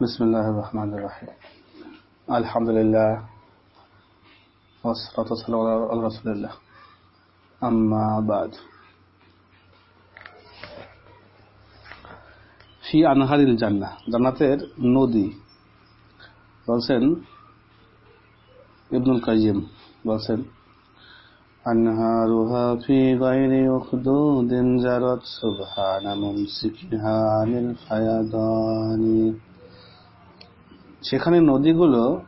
بسم الله الرحمن الرحيم الحمد لله والصلاة والسلام على رسول الله أما بعد في أنهار الجنة জান্নাতের নদী বলছেন ইবনুল কাইয়িম বলছেন أنهارها في غير أخدود جرت سبحان ممسكها عن الفيضان সেখানে নদীগুলো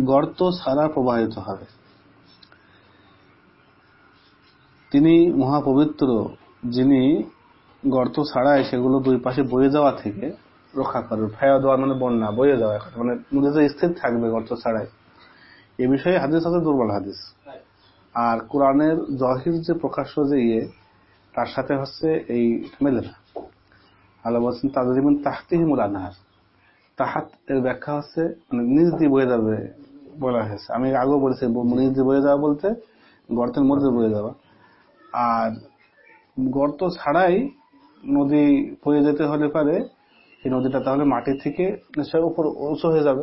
গর্ত ছাড়া প্রবাহিত হবে। তিনি মহাপবিত্র, যিনি গর্ত ছাড়াই সেগুলো দুই পাশে বয়ে যাওয়া থেকে রক্ষা করবে ফায়া দেওয়া মানে বন্যা, বয়ে যাওয়া মানে নদীতে স্থির থাকবে গর্ত ছাড়াই। এ বিষয়ে হাদিস আছে, দুর্বল হাদিস। আর কোরআনের জহির যে প্রকাশ্য যে ইয়ে তার সাথে হচ্ছে এই মেলে না আল্লাহ বলছেন তাদের তাহতিহিমুল আনহার। তাহাত এর ব্যাখ্যা হচ্ছে মানে নিজ দিয়ে বয়ে যাবে বলা হয়েছে। আমি আগেও বলেছি নিজ দিয়ে বয়ে যাওয়া বলতে গর্তের মধ্যে বয়ে যাওয়া। আর গর্ত ছাড়াই নদী বয়ে যেতে হলে পারে এই নদীটা তাহলে মাটি থেকে নিশ্চয় উপর উঁচু হয়ে যাবে।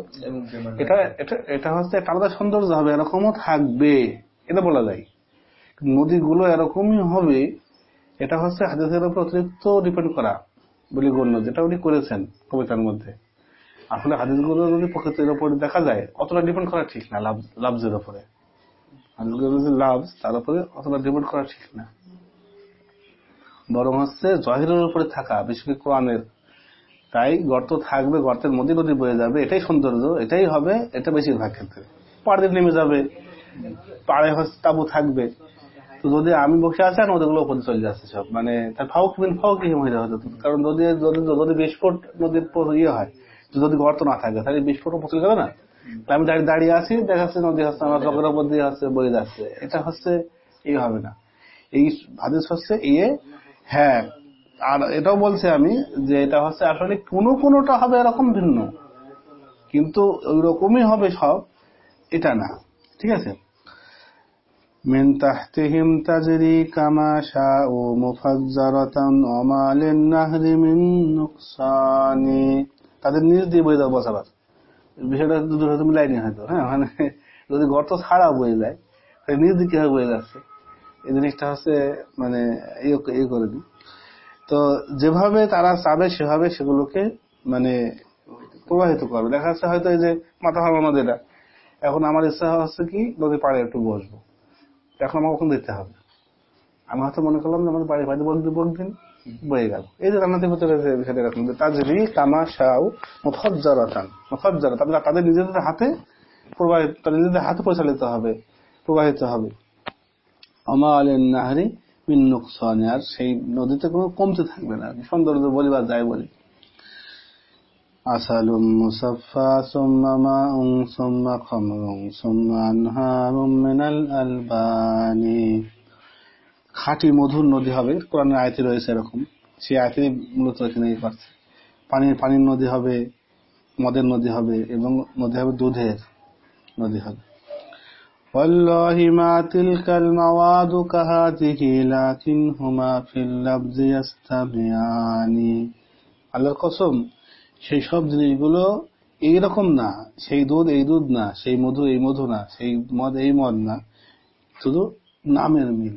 এটা এটা এটা হচ্ছে একটা আলাদা সৌন্দর্য হবে এরকমও থাকবে এটা বলা যায়। নদীগুলো এরকমই হবে এটা হচ্ছে হাদিসের উপর অতিরিক্ত ডিপেন্ড করা বলি গণ্য যেটা উনি করেছেন কবিতার মধ্যে। আসলে হাদিসগুলো যদি প্রকৃতির উপর দেখা যায়, অতটা ডিপেন্ড করা ঠিক না, লাভ লাভজের উপরে। হাদিসগুলো যে লাভ, তার উপরে অতটা ডিপেন্ড করা ঠিক না। বরং হচ্ছে জহিরের উপরে থাকা, বিশেষ করে কোরআনের, তাই গর্ত থাকবে, গর্তের মধ্যে নদী বয়ে যাবে, এটাই সৌন্দর্য, এটাই হবে, এটা বেশিরভাগ ক্ষেত্রে। পাড়ে নেমে যাবে পাড়ে হচ্ছে তাবু থাকবে। তো যদি আমি বসে আছি আর নদীগুলো উপরে চলে যাচ্ছে সব। মানে তার ফাউক বিন ফাউক হয়ে যাবে কারণ যদি যদি বিশ ফুট নদীর ইয়ে হয় যদি গর্ত না থাকে তাহলে বিশ ফুট উপর চলে যাবে না আমি দাঁড়িয়ে দাঁড়িয়ে আছি দেখা যাচ্ছে নদী হচ্ছে আমার চকের উপর দিয়ে হচ্ছে বয়ে যাচ্ছে এটা হচ্ছে ইয়ে হবে না এই হাদিস হচ্ছে ইয়ে হ্যাঁ আর এটাও বলছি আমি যে এটা হচ্ছে আসলে কোনো কোনোটা হবে এরকম ভিন্ন কিন্তু ওই রকমই হবে সব এটা না ঠিক আছে من تحتهم تجري كما شاء مفجرة وما للنهر من نقصان তাদের নিজ দিয়ে বয়ে যাবে বসাবার বিষয়টা দুটো হয়তো মিলাইনি হয়তো হ্যাঁ? মানে যদি গর্ত ছাড়া বয়ে যায়, তাহলে নিজ দিকে বয়ে যাচ্ছে? এই জিনিসটা হচ্ছে মানে এই করে দিই। তো যেভাবে তারা চাবে সেভাবে সেগুলোকে মানে প্রবাহিত করবে। দেখা যাচ্ছে হয়তো এই যে মাথা হাওয়া নদীটা, এখন আমার ইচ্ছা হচ্ছে কি নদী পাড়ে একটু বসবো। এখন আমাকে ওখানে দিতে হবে। আমি হয়তো মনে করলাম যে আমাদের বাড়ির বাড়ি বলতে দিন বয়ে গেল। এই যে জান্নাতের ভিতরে বিষয়টা এরকম তাজরি, তামাশাউ, মুখজ্জারাতান। মুখজ্জারাত, আপনারা তাদের নিজেদের হাতে প্রবাহিত তাদের নিজেদের হাতে পরিচালিত হবে, প্রবাহিত হবে। অমা আলেন নাহারি মিন আর সেই নদীতে কোনো কমতে থাকবে না। সৌন্দর্য বলি বা যাই বলি। আসাল মুসাফা সুম্মা মাউন সুম্মা খামরুন সুম্মা আনহারুম মিনাল আলবানি। খাঁটি মধুর নদী হবে কোরআনের আয়তে রয়েছে এরকম সেই আয়তে মূলত এখানে পাচ্ছে পানির পানির নদী হবে মদের নদী হবে এবং নদী হবে দুধের নদী হবে والله ما تلك المواد كهذه لكنهما في اللفظ يستمعان আল্লাহর কসম সেই সব জিনিসগুলো এইরকম না সেই দুধ এই দুধ না সেই মধু এই মধু না সেই মদ এই মদ না শুধু নামের মিল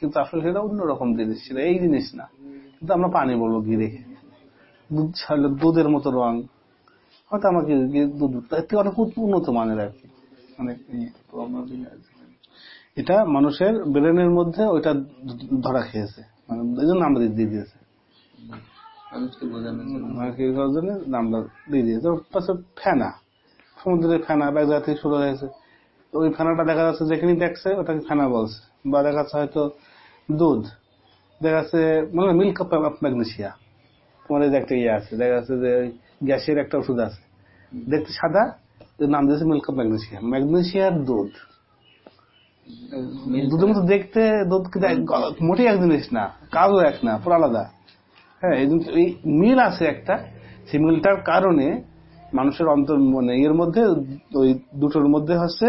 কিন্তু আসলে সেটা অন্যরকম জিনিস ছিল এই জিনিস না। কিন্তু আমরা পানি বলব গিয়ে রেখে। দুধ ছাড়লে দুধের মতো রং। হয়তো আমাকে দুধ অনেক উন্নত মানের আর কি। অনেক এটা মানুষের ব্রেনের মধ্যে ওইটা ধরা খেয়েছে। মানে এই জন্য আমরা দিয়ে দিয়েছে। নামটা দিয়ে দিয়েছে। ফেনা। সমুদ্রের ফেনা বা এক থেকে শুরু হয়েছে। ওই ফেনাটা দেখা যাচ্ছে যেখানে দেখছে ওটাকে ফেনা বলছে। বা দেখা যাচ্ছে হয়তো দুধ দেখা যাচ্ছে মানে মিল্ক অফ ম্যাগনেশিয়া তোমার এই যে একটা ইয়ে আছে দেখা যাচ্ছে যে গ্যাসের একটা ওষুধ আছে। দেখতে সাদা নাম দিয়েছে মিল্ক অফ ম্যাগনেশিয়া ম্যাগনেশিয়ার দুধ। দুধের মতো দেখতে দুধ মোটেই এক জিনিস না কাজও এক না পুরো আলাদা। হ্যাঁ এই মিল আছে একটা সেই মিলটার কারণে মানুষের অন্তর মানে এর মধ্যে ওই দুটোর মধ্যে হচ্ছে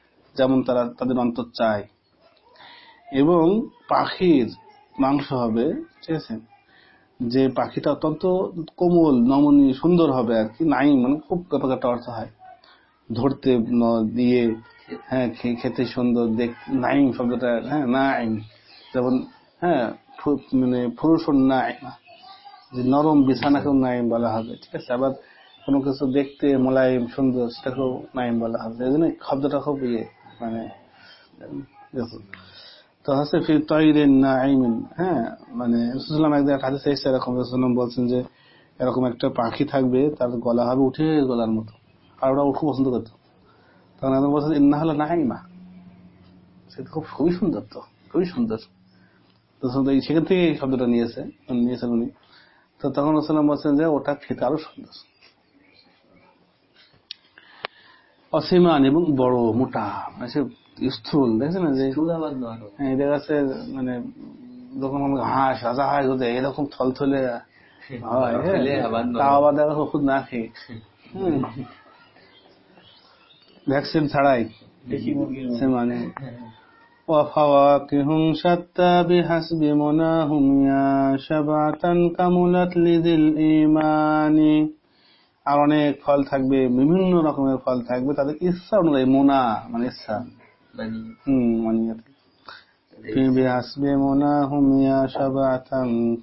যেমন তারা তাদের অন্তর চায়। এবং পাখির মাংস হবে, ঠিক আছে? যে পাখিটা অত্যন্ত কোমল নমনী সুন্দর হবে আর কি, নাই মানে খুব ব্যাপারটা অর্থ হয়। ধরতে দিয়ে হ্যাঁ খেতে সুন্দর, দেখ, নাইম শব্দটা হ্যাঁ নাইম। যেমন হ্যাঁ মানে পুরুষ নাইম যে নরম বিছানাকেও নাইম বলা হবে, ঠিক আছে? আবার কোনো কিছু দেখতে মোলায়েম, সুন্দর, সেটাকেও নাইম বলা হবে, এই জন্য শব্দটা খুব ইয়ে। মানে দেখুন তো হচ্ছে ফির তৈরেন নাইমিন হ্যাঁ? মানে রসুলাম একদিন হাদিসে এসেছে এরকম রসুলাম বলছেন যে, এরকম একটা পাখি থাকবে, তার গলা হবে উঠে গলার মতো, আর ওরা খুব পছন্দ করতো। তখন একদম বলছেন ইন্না হলো নাইমা সেটা খুব, খুবই সুন্দর তো, খুবই সুন্দর। তো সেখান থেকে এই শব্দটা নিয়েছে, নিয়েছেন উনি। তো তখন রসুলাম বলছেন যে, ওটা খেতে আরও সুন্দর। অসীমান এবং বড় মোটা মানে সে স্থূল দেখছেন না যে চুলাবাদ নয় হ্যাঁ, এদের কাছে মানে যখন আমরা হাঁস রাজা হাঁস যদি এরকম থলথলে হয় হ্যাঁ, ফেলে আবার নয়। তাও আবার দেখা ওষুধ না খেয়ে হুম। ভ্যাকসিন ছাড়াই দেশি মুরগির মতো। সে মানে وفواكه شتى بحسب مناهم يا شبعة كملت لذي الإيمان আর অনেক ফল থাকবে বিভিন্ন রকমের ফল থাকবে তাদের ইচ্ছা অনুযায়ী মোনা মানে ইচ্ছা মানে হম মানে في بحسب مناهم يا شبعة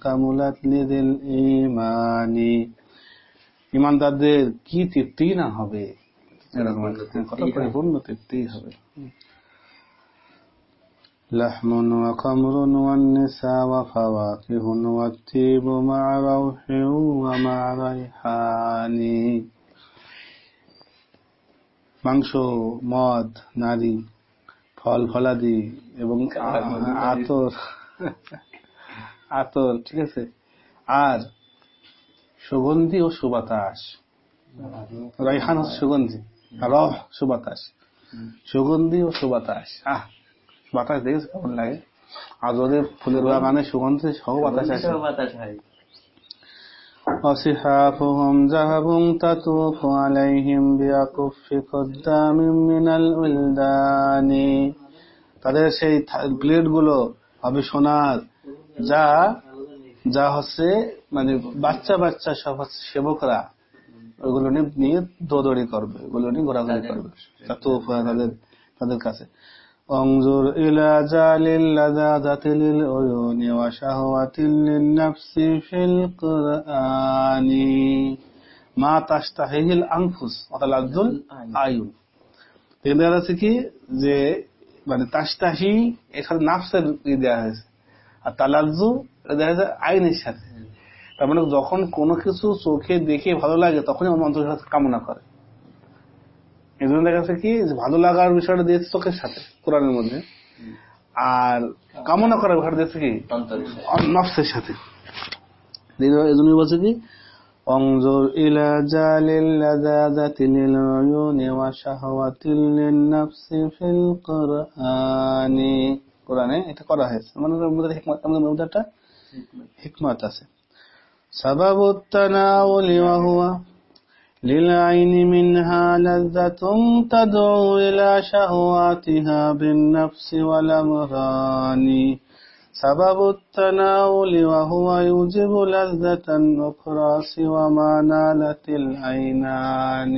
كملت لذي الإيمان ইমানদারদের কি তৃপ্তি না হবে এরকম একটা কত পরিপূর্ণ তৃপ্তি হবে لحم وخمر والنساء وفواكه والطيب مع روح ومع ريحان মাংস মদ নারী ফল ফলাদি এবং আ- আতর আতর ঠিক আছে আর সুগন্ধি ও সুবাতাস রাইহান হচ্ছে সুগন্ধি আর রহ সুবাতাস সুগন্ধি ও সুবাতাস আহ বাতাস দেখেছো কেমন লাগে আর ওদের ফুলের বাগানে সুগন্ধি সহ বাতাস আছে সব বাতাস হয় وصحافهم ذهب تطوف عليهم بأكف قدام من الولدان তাদের সেই প্লেট গুলো হবে সোনার যা যা হচ্ছে মানে বাচ্চা বাচ্চা সব হচ্ছে সেবকরা ওগুলো নিয়ে নিয়ে দৌড়ি করবে ওগুলো নিয়ে ঘোরাঘুরি করবে তাতুফ তাদের তাদের কাছে انظر إلى جال اللذاذة للعيون وشهوة للنفس في القرآن ما تشتهيه الأنفس وتلذ الأعين এদের আছে কি যে মানে তাস্তাহি এখানে নাফসের ই দেওয়া হয়েছে আর তালাজ্জু এটা দেওয়া হয়েছে আইনের সাথে তার মানে যখন কোনো কিছু চোখে দেখে ভালো লাগে তখনই আমার অন্তরের সাথে কামনা করে এই জন্য দেখা যাচ্ছে কি যে ভালো লাগার বিষয়টা দিয়েছে চোখের সাথে কোরআনের মধ্যে আর কামনা করার বিষয়টা দিয়েছে কি অন্তরের সাথে। নফসের সাথে এই জন্য বলছে কি انظر إلى جال اللذاذة للعيون وشهوة للنفس في القرآن কোরআনে এটা করা হয়েছে মানে ওর মধ্যে হিকমত আমাদের মধ্যে একটা হিকমত আছে سبب التناول وهو للعين منها لذة تدعو إلى شهواتها بالنفس والأمران سبب التناول وهو يوجب لذة أخرى سوى ما نالت العينان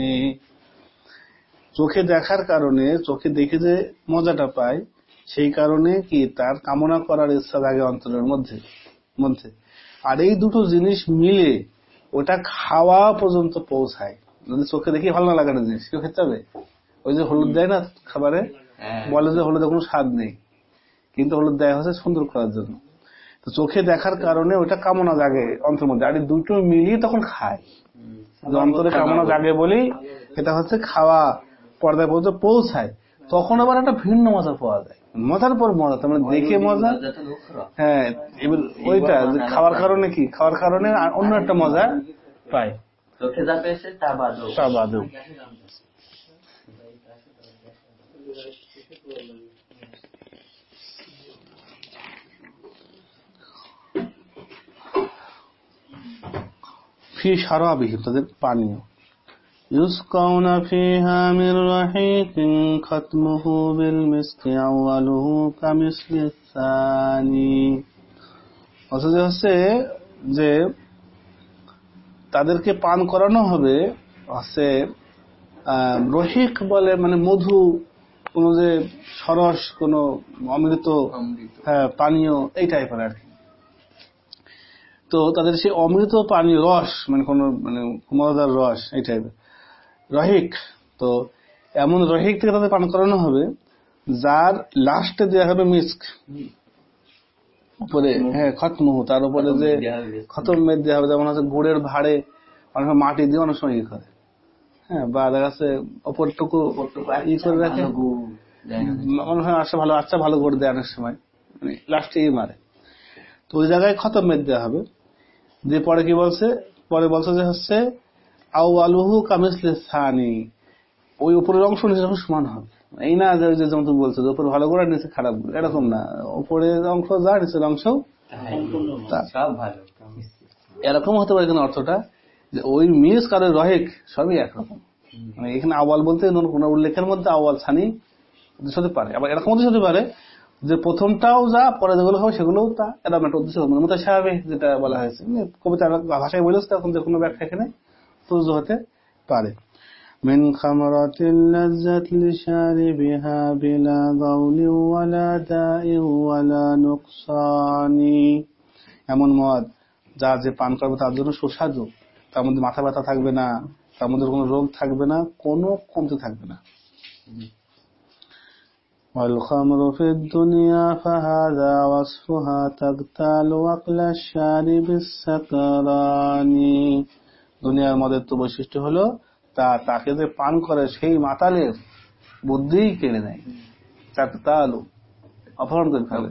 চোখে দেখার কারণে চোখে দেখে যে মজাটা পায় সেই কারণে কি তার কামনা করার ইচ্ছা লাগে অন্তরের মধ্যে মধ্যে আর এই দুটো জিনিস মিলে ওটা খাওয়া পর্যন্ত পৌঁছায়। যদি চোখে দেখি ভালো না লাগানো জিনিস কেউ খেতে হবে ওই যে হলুদ দেয় না খাবারে? হ্যাঁ। বলে যে হলুদে কোনো স্বাদ নেই। কিন্তু হলুদ দেয় হচ্ছে সুন্দর করার জন্য। তো চোখে দেখার কারণে ওটা কামনা জাগে অন্তর মধ্যে। আর দুটো মিলিয়ে তখন খায়। অন্তরে কামনা জাগে বলেই এটা হচ্ছে খাওয়া পর্দায় পর্যন্ত পৌঁছায়। তখন আবার একটা ভিন্ন মজা পাওয়া যায়। মজার পর মজা তার মানে দেখে মজা। হ্যাঁ এবার ওইটা খাওয়ার কারণে কি? খাওয়ার কারণে অন্য একটা মজা পায় চোখে যা পেয়েছে তা বাদও। তা বাদেও। ফি সারাবিহিম তাদের পানীয়। يسقون فيها من رحيق ختمه بالمسك أوله كمثل الثاني অথচ হচ্ছে যে তাদেরকে পান করানো হবে হচ্ছে আহ, রহিক বলে মানে মধু কোন যে সরস কোন অমৃত অমৃত। হ্যাঁ পানীয় এই টাইপের আর কি তো তাদের সেই অমৃত পানীয় রস মানে কোন মানে মজাদার রস এই টাইপের রহিক। তো এমন রহিক থেকে তাদের পান করানো হবে, যার লাস্টে দেওয়া হবে মিস্ক। উপরে হ্যাঁ খতমহ তার উপরে খতম যে খতম মেদ দেওয়া হবে, যেমন হচ্ছে গুড়ের ভাড়ে, অনেক মাটি দিয়ে অনেক সময় করে। হ্যাঁ বা দেখা যাচ্ছে ই করে রাখে। ভালো আচ্ছা ভালো অনেক সময়। মানে লাস্টে ই মারে। তো ওই জায়গায় খতম মেদ দেওয়া হবে। পরে কি বলছে? পরে বলছে যে হচ্ছে আউ আলুহু কামিসলে সানি। ওই উপরের অংশ নিচের অংশ সমান হবে। এই না যে যেমন তুমি বলছো উপরে ভালো করে নিচে খারাপ করে। এরকম না। উপরের অংশ যা নিচের অংশ এরকম হতে পারে এখানে অর্থটা যে ওই মিস কারও রহেক সবই একরকম। মানে এখানে আওয়াল বলতে কোনো উল্লেখের মধ্যে আওয়াল ছানি উদ্দেশ্য হতে পারে। আবার এরকম উদ্দেশ্য হতে পারে যে প্রথমটাও যা পরে যেগুলো হবে সেগুলোও তা। এরকম একটা উদ্দেশ্য মানে স্বাভাবিক যেটা বলা হয়েছে। কবিতা ভাষায় বলেছে এখন যে কোনো ব্যাখ্যা এখানে প্রযোজ্য হতে পারে من خمرة اللذة لشاربها بلا ضول ولا داء ولا نقصان এমন মদ যা যে পান করবে তার জন্য সুস্বাদু তার মধ্যে মাথা ব্যথা থাকবে না তার মধ্যে কোনো রোগ থাকবে না কোনো কমতে থাকবে না والخمر في الدنيا فهذا وصفها تغتال عقل الشارب السكران দুনিয়ার মদের তো বৈশিষ্ট্য হলো, তা তাকে যে পান করে সেই মাতালের বুদ্ধি কেড়ে নেয়। তাকে তালু অপহরণ করে ফেলে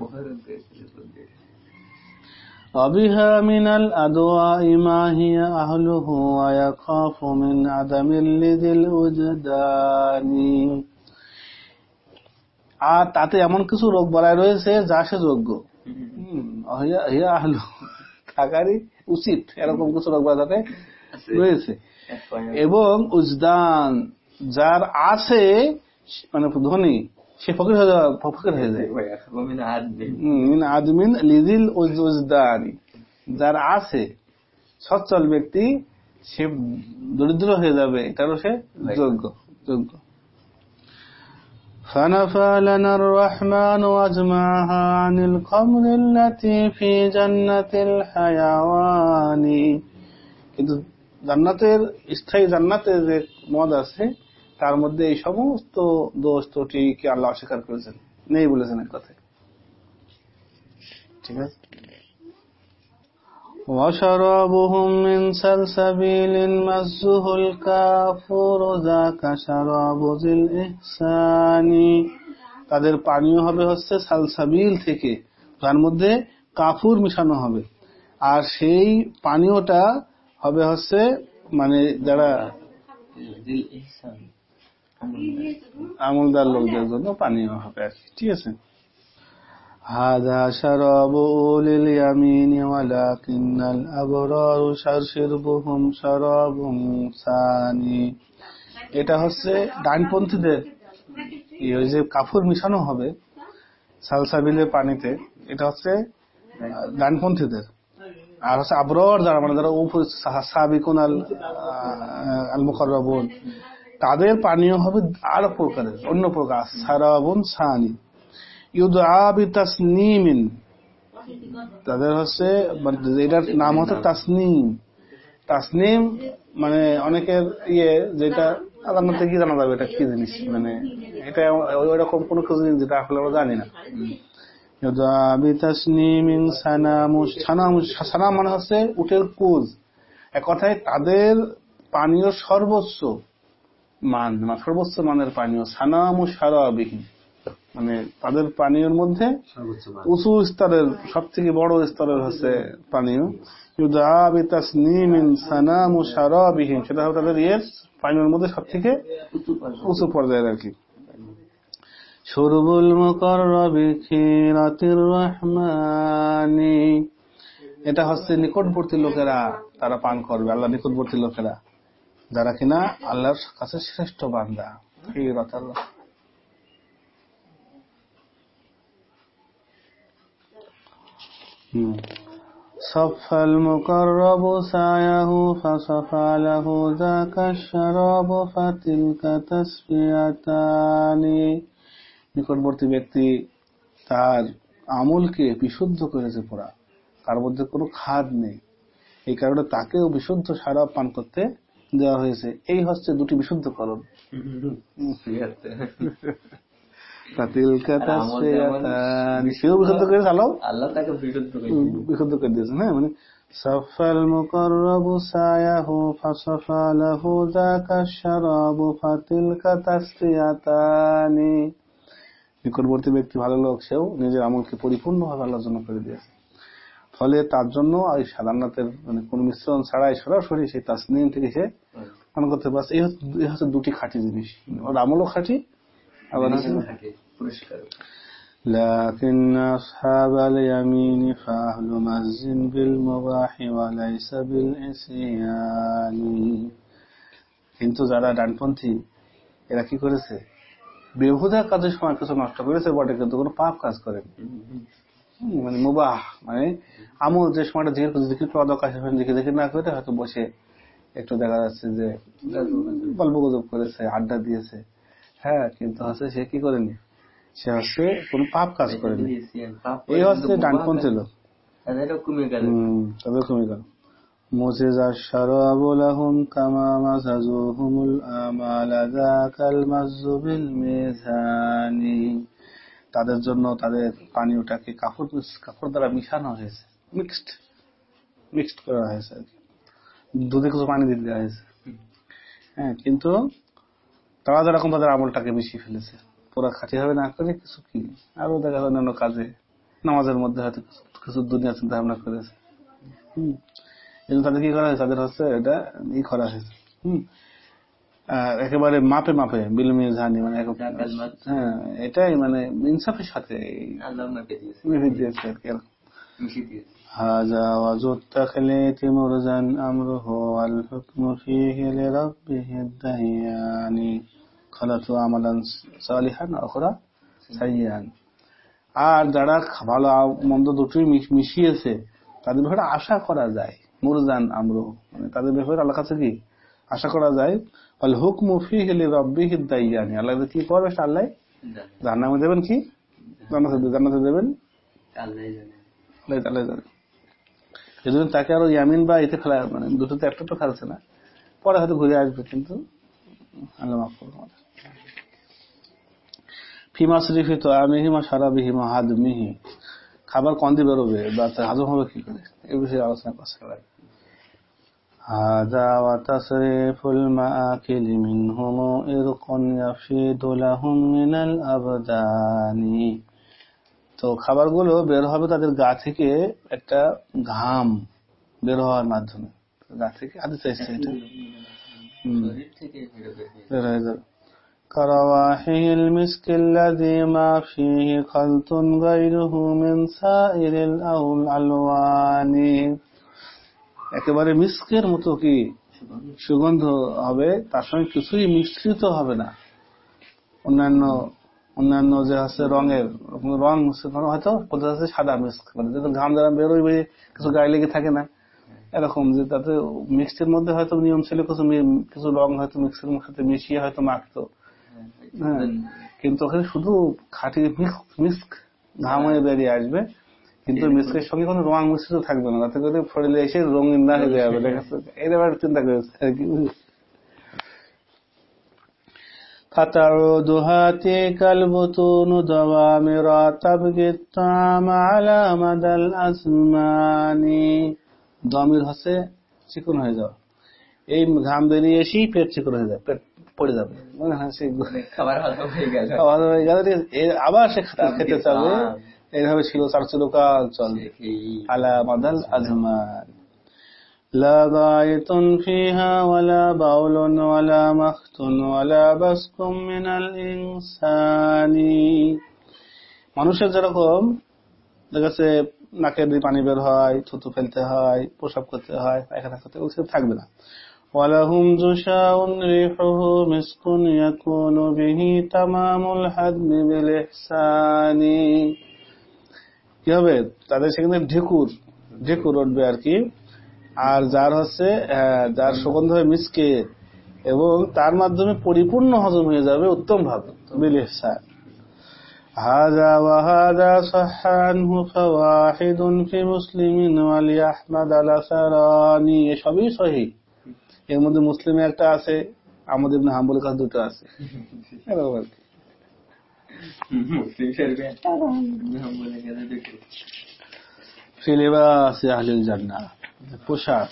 আর তাতে এমন কিছু রোগ বলায় রয়েছে যা সে যোগ্য। থাকারই উচিত, এরকম কিছু রোগ বলা রয়েছে এবং উজদান যার আছে মানে ধনী সে ফকির হয়ে যাওয়া ফকির হয়ে যায় ومن عدل হুম, মিন আদমিন লিদিল উজ- উজদানি যার আছে সচ্ছল ব্যক্তি সে দরিদ্র হয়ে যাবে এটারও সে যোগ্য যোগ্য فنفى لنا الرحمن واجمعها عن القمر التي في جنة الحيوان কিন্তু জান্নাতের স্থায়ী জান্নাতে যে মদ আছে তার মধ্যে এই সমস্ত দোষ ত্রুটিকে আল্লাহ অস্বীকার করেছেন নেই বলেছেন এক কথায় ঠিক আছে وشرابهم من سلسبيل مزه الكافور ذاك شراب ذي الإحسان তাদের পানীয় হবে হচ্ছে সালসাবিল থেকে তার মধ্যে কাফুর মিশানো হবে আর সেই পানীয়টা হবে হচ্ছে মানে যারা ذي الإحسان আমলদার লোকদের জন্য পানীয় হবে আর কি। ঠিক আছে هذا شراب أولي اليمين ولكن الأبرار شربهم شراب ثاني এটা হচ্ছে ডানপন্থীদের এই ওই যে কাফুর মিশানো হবে সালসাবিলের পানিতে এটা হচ্ছে আহ, ডানপন্থীদের আর হচ্ছে আবরর যারা মানে যারা উপর সাবিকুন আল আল মুকররাবুন তাদের পানীয় হবে আর প্রকারের অন্য প্রকার সারাবুন সানি। তাদের হচ্ছে মানে এটার নাম হচ্ছে তাসনিম। তাসনিম মানে অনেকের ইয়ে যেটা আল্লাহর মধ্যে কি জানা যাবে এটা কি জিনিস? মানে এটা ওই রকম কোনো কিছু জিনিস যেটা আসলে আমরা জানি না। সানাম মানে হচ্ছে উটের কুজ। এক কথায় তাদের পানীয় সর্বোচ্চ মান মানে সর্বোচ্চ মানের পানীয় সানামু সারাবিহীন মানে তাদের পানীয়ের মধ্যে উঁচু স্তরের সব থেকে বড় স্তরের হচ্ছে পানীয়। সানামু সারাবিহীন সেটা হবে তাদের ইয়ের পানীয়ের মধ্যে সব থেকে উঁচু পর্যায়ের আর কি। সুরবুল মুকাররবি খিরাতির রহমানি এটা হচ্ছে নিকটবর্তী লোকেরা তারা পান করবে আল্লাহ নিকটবর্তী লোকেরা যারা কিনা আল্লাহর কাছে শ্রেষ্ঠ বান্দা খিরাত আল্লাহ হুম صف المقرب سعيه فصفى له ذاك الشراب فتلك تسفيتان নিকটবর্তী ব্যক্তি তার আমলকে বিশুদ্ধ করেছে পুরা। তার মধ্যে কোনো খাদ নেই। এই কারণে তাকেও বিশুদ্ধ সারা পান করতে দেওয়া হয়েছে। এই হচ্ছে দুটি বিশুদ্ধকরণ। সেও বিশুদ্ধ করে আল্লাহ? তাকে বিশুদ্ধ দিয়েছেন হ্যাঁ মানে সফল মুকররবু সায়াহু ফাসফা লাহু যাকা শারাবু ফাতিলকা তাসফিয়াতানি। নিকটবর্তী ব্যক্তি ভালো লোক সেও নিজের আমলকে পরিপূর্ণভাবে আল্লাহর জন্য করে দিয়েছে ফলে তার জন্য এই সাধারণতের মানে কোন মিশ্রণ ছাড়াই সরাসরি সেই তাসনিম থেকে সে পান করতে পারছে এই হচ্ছে- এই হচ্ছে দুটি খাঁটি জিনিস ওর আমলও খাঁটি আবার হচ্ছে থাকে পুরস্কার لكن أصحاب اليمين فأهل مز بالمباح وليس بالعصيان কিন্তু যারা ডানপন্থী এরা কি করেছে বেহুদা কাজের সময় কিছু নষ্ট করেছে বটে কিন্তু কোনো পাপ কাজ করেনি মানে মুবাহ মানে আমল যে সময়টা জিকির করছে জিকির করা দরকার সেখানে জিকির জিকির না করে হয়তো বসে একটু দেখা যাচ্ছে যে গল্প গুজব করেছে আড্ডা দিয়েছে। হ্যাঁ কিন্তু হচ্ছে সে কি করেনি? সে হচ্ছে কোন পাপ কাজ করেনি। এই হচ্ছে ডানপন্থী লোক। তাদেরও কমে গেল। তবে কমে গেল। তাদের জন্য তাদের পানীয়টাকে কাপড় কাপড় দ্বারা মিশানো হয়েছে। মিক্সড মিক্সড করা হয়েছে। দুধে কিছু পানি দিয়ে দেওয়া হয়েছে। হ্যাঁ কিন্তু তারা যেরকম তাদের আমলটাকে মিশিয়ে ফেলেছে, পুরা খাঁটি হবে না করে কিছু কি? আরও দেখা যায় অন্যান্য কাজে। নামাজের মধ্যে হয়তো কিছু- দুনিয়া চিন্তা ভাবনা করেছে। হম। জন্য তাদের কি করা হয়েছে তাদের হচ্ছে এটা ই করা হয়েছে হম আর একেবারে মাপে মাপে বিল মিজানি মানে একেবারে- জাকাত মাত। হ্যাঁ এটাই মানে ইনসাফের সাথে এই আল্লাহ ওনাকে দিয়েছে বিভেদ দিয়েছে আর কি এরকম। মিশিয়ে দিয়েছে هذا وذو التخليط مرزا أمره والحكم فيه لربه الدهيان خلطوا عملا صالحا أخرى سيئا আর যারা ভালো আ- মন্দ দুটোই মিশ- মিশিয়েছে তাদের ব্যাপারে আশা করা যায় মুরজান আমরু। মানে তাদের ব্যাপারে আল্লাহ কাছে কি? আশা করা যায় হুকমু ফিহি লিরাব্বিহি দাইয়ানি আল্লাহ কি করবে আল্লাহ জানে। দেবেন কি? জান্নাতে জান্নাতে দেবেন? আল্লাহ জানে। আল্লাহ জানে। এই তাকে আরও ইয়ামিন বা এতে ফেলা মানে দুটোতে একটা তো ফেলছে না। পরে হয়তো ঘুরে আসবে কিন্তু আল্লাহ মাফ করব আমাদের। ফিমা শরীফি তো আমিহিমা হাদমিহি। খাবার কন্দে বেরোবে বা তা হাজম হবে কি করে এই বিষয়ে আলোচনা করছে هذا وتصريف المآكل منهم إرق يفيد لهم من الأبدان তো খাবারগুলো বের হবে তাদের গা থেকে একটা ঘাম বের হওয়ার মাধ্যমে গা থেকে আদি চাইছে এটা হুম। শরীর থেকে বেরোবে বের হয়ে যাবে كرواحه المسك الذي ما فيه خلط غيره من سائر الألوان একেবারে মিস্কের মতো কি সুগন্ধ হবে তার সঙ্গে কিছুই মিশ্রিত হবে না অন্যান্য অন্যান্য যে আছে রঙের রং মিশ্রিত হবে, হয়তো কোথাও আছে সাদা মিস্ক মানে যেহেতু ঘাম যারা বেরোয় বেরিয়ে কিছু গায়ে লেগে থাকে না এরকম যে তাতে মিক্সের মধ্যে হয়তো নিয়ম ছিল কিছু মি- কিছু রং হয়তো মিক্সের সাথে মিশিয়ে হয়তো মাখতো হ্যাঁ কিন্তু ওখানে শুধু খাঁটি মিস্ক ঘাম হয়ে বেরিয়ে আসবে কিন্তু মিস্কের সঙ্গে কোনো রং মিশ্রিত থাকবে না তাতে করে শরীরে এসে রঙিন না হয়ে যাবে দেখা যাচ্ছে এটা আবার চিন্তা করেছে আর কি فتعودها تلك البطون دوامرا تبقي الطعام على مدى الأزمان দমির হচ্ছে চিকন হয়ে যাওয়া এই ঘাম বেরিয়ে এসেই পেট চিকন হয়ে যায় পেট পড়ে যাবে মনে হয় সে খাবার হজম হয়ে গেল খাওয়া দাওয়া হয়ে গেলে এ- আবার সে খেতে- খেতে চাবে এইভাবে ছিল চার চিরকাল চলবে এই على مدى الأزمان لا غائط فيها ولا بول ولا مخت ولا بسق من الإنسان মানুষের যেরকম দেখা যাচ্ছে নাকের দিয়ে পানি বের হয় থুতু ফেলতে হয় প্রসাব করতে হয় পায়খানা করতে হয়, ওসব থাকবে না ولهم جشاء ريحه مسك يكون به تمام الحدم بالإحسان কি হবে তাদের সেখানে ঢেকুর ঢেকুর উঠবে আর কি আর যার হচ্ছে আহ, যার সুগন্ধ হবে মিসকে এবং তার মাধ্যমে পরিপূর্ণ হজম হয়ে যাবে উত্তম ভাবে বিলেহসান هذا وهذا صح عنه فواحد في مسلم ولأحمد الأثراني সবই সহি এর মধ্যে মুসলিমে একটা আছে আমাদের ইবনে হাম্বলের কাছে দুটো আছে এরকম আর কি। মুসলিম শরীফে একটা বলে গেলে দুটো في لباس أهل الجنة পোশাক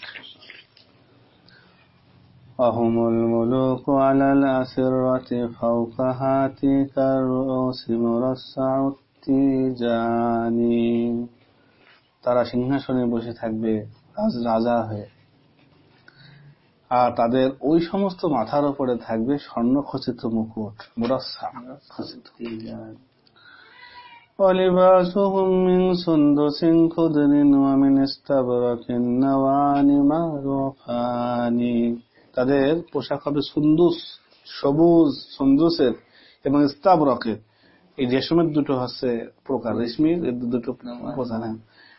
وهم الملوك على الأسرة فوق هاتيك الرؤوس مرصع التيجان তারা সিংহাসনে বসে থাকবে রাজ- রাজা হয়ে আর তাদের ওই সমস্ত মাথার উপরে থাকবে স্বর্ণ খচিত মুকুট মুরস্সা খচিত ولباسهم من سندس خضر ومن استبرق النوان معروفان তাদের পোশাক হবে সুন্দুস সবুজ সুন্দুসের এবং স্তাবরকের এই রেশমের দুটো হচ্ছে প্রকার রেশমির এর দুটো প্রকার হ্যাঁ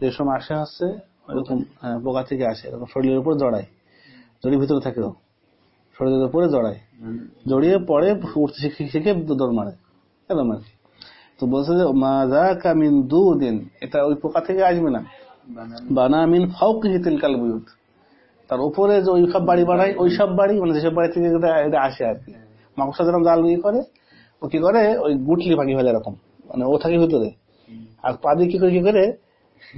রেশম আসে হচ্ছে ওইরকম হ্যাঁ, পোকা থেকে আসে এরকম শরীরের উপর জড়ায়। জড়িয়ে ভিতরে থাকে শরীরের উপরে জড়ায়। জড়িয়ে পরে উঠতে শিখে দৌড় মারে। এরকম আর তো বলছে যে মাজা কামিন দু দিন। এটা ওই পোকা থেকে আসবে না। বানামিন ফাউক হিতিল কাল বুয়ুত। তার উপরে যে ওই সব বাড়ি বানায় ওই সব বাড়ি মানে যেসব বাড়ি থেকে আসে আর কি। মাকসা যেরকম জাল ইয়ে করে ও কি করে? ওই গুটলি ভাঙি ফেলে এরকম। মানে ও থাকে ভিতরে। আর পা দিয়ে কি করে কি করে?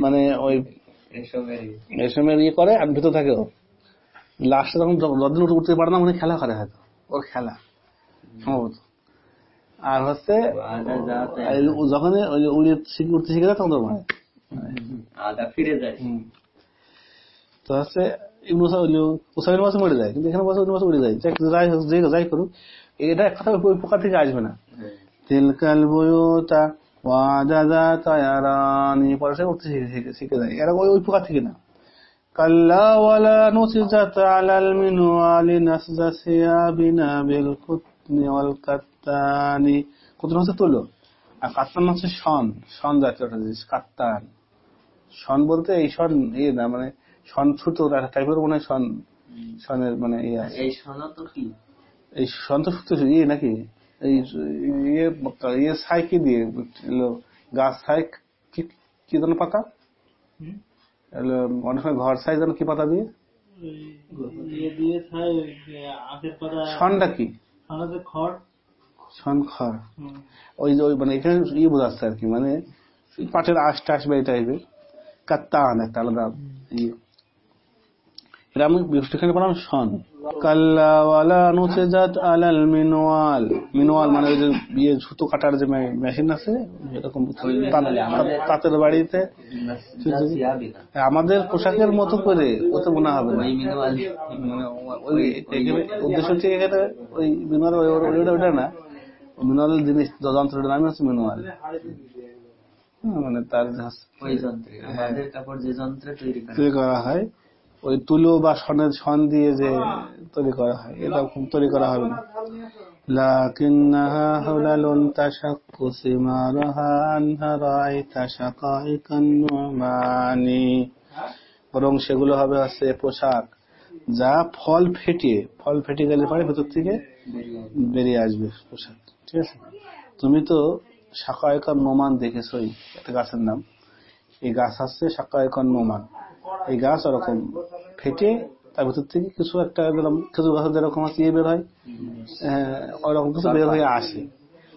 মানে ওই রেশমের ইয়ে করে আর ভিতরে থাকে ও। লাস্টে তখন যতদিন উঠে উঠতে পারে না মানে খেলা করে হয়তো। ও খেলা সম্ভবত। আর হচ্ছে যখন উড়ে উঠতে শিখে যায় তখন তোর মানে ফিরে যায়। তো হচ্ছে ইবনু উসাইল মরে যায় কিন্তু এখানে বসে মাসে উড়ে যায়। যাই হোক, করুক এটা এক কথা ওই পোকা থেকে আসবে না। তিলকাল বয়ুতা ওয়াদাদা তায়ারানি পরে সে উঠতে শিখে শিখে যায়। এরা ওই ওই পোকা থেকে না। কাল্লা ওয়ালা নুসিজাত আলাল মিনওয়ালি নাসজা সিয়াবিনা বিল কুতনি ওয়াল কাত্তানি। কুতন হচ্ছে তুলো আর কাত্তান হচ্ছে শন। শন জাতীয় একটা জিনিস কাত্তান। শন বলতে এই শন ইয়ে না মানে শন সুতো টাইপের মনে হয় শন শনের মানে ইয়ে এই সোনা তো কি? এই শন তো সুতো ইয়ে নাকি? এই ইয়ে ইয়ে ছাই কি দিয়ে গাছ ছাই কি কি যেন পাতা? অনেক সময় ঘর ছাই যেন কি পাতা দিয়ে? ইয়ে শনটা কি? খড়? শন খড়। ওই যে ওই মানে এখানে ইয়ে বোঝাচ্ছে আর কি মানে পাটের আশ টাশ বা এই টাইপের। কাত্তান একটা আলাদা ইয়ে। এটা আমি বৃষ্টিখানে পড়লাম শন কাল্লা ওয়ালা নুসিজাত আলাল মিনওয়াল। মিনওয়াল মানে যে সুতো কাটার যে মেশিন আছে এরকম তাঁতের বাড়িতে। আমাদের পোশাকের মতো করে ওতে মনে হবে না। মিনওয়াল উদ্দেশ্য হচ্ছে এখানে ওই ওই- ওইটা ওইটা না। মিনুয়াল জিনিস যন্ত্রটার নামই হচ্ছে মিনুয়াল হ্যাঁ, মানে তার যে ওই যন্ত্রে কাপড় যে যন্ত্রে তৈরি করা হয়। ওই তুলো বা সনের সন দিয়ে যে তৈরি করা হয় এরকম তৈরি করা হবে না لكنها حلل تشق ثمارها عنها رأيت شقائق النعمان বরং সেগুলো হবে হচ্ছে পোশাক যা ফল ফেটিয়ে ফল ফেটে গেলে পরে ভেতর থেকে বেরিয়ে আসে। বেরিয়ে আসবে পোশাক ঠিক আছে তুমি তো শাকায়কর নোমান দেখেছই একটা গাছের নাম এই গাছ হচ্ছে শাকায়কর নোমান এই গাছ ওরকম ফেটে তার ভিতর থেকে কিছু একটা যেরকম খেজুর গাছের যেরকম আছে ইয়ে বের হয় হ্যাঁ, ওরকম কিছু বের হয়ে আসে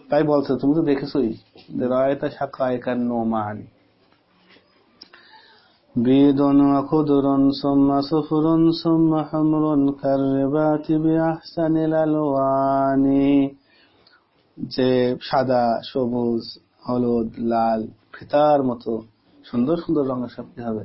তাই বলছে তুমি তো দেখেছই যে রায়তা শাকায়কার নোমান بيض وخضر ثم صفر ثم حمر كالربات بأحسن الألوان যে সাদা সবুজ হলুদ লাল ফিতার মতো সুন্দর সুন্দর রঙের সব কি হবে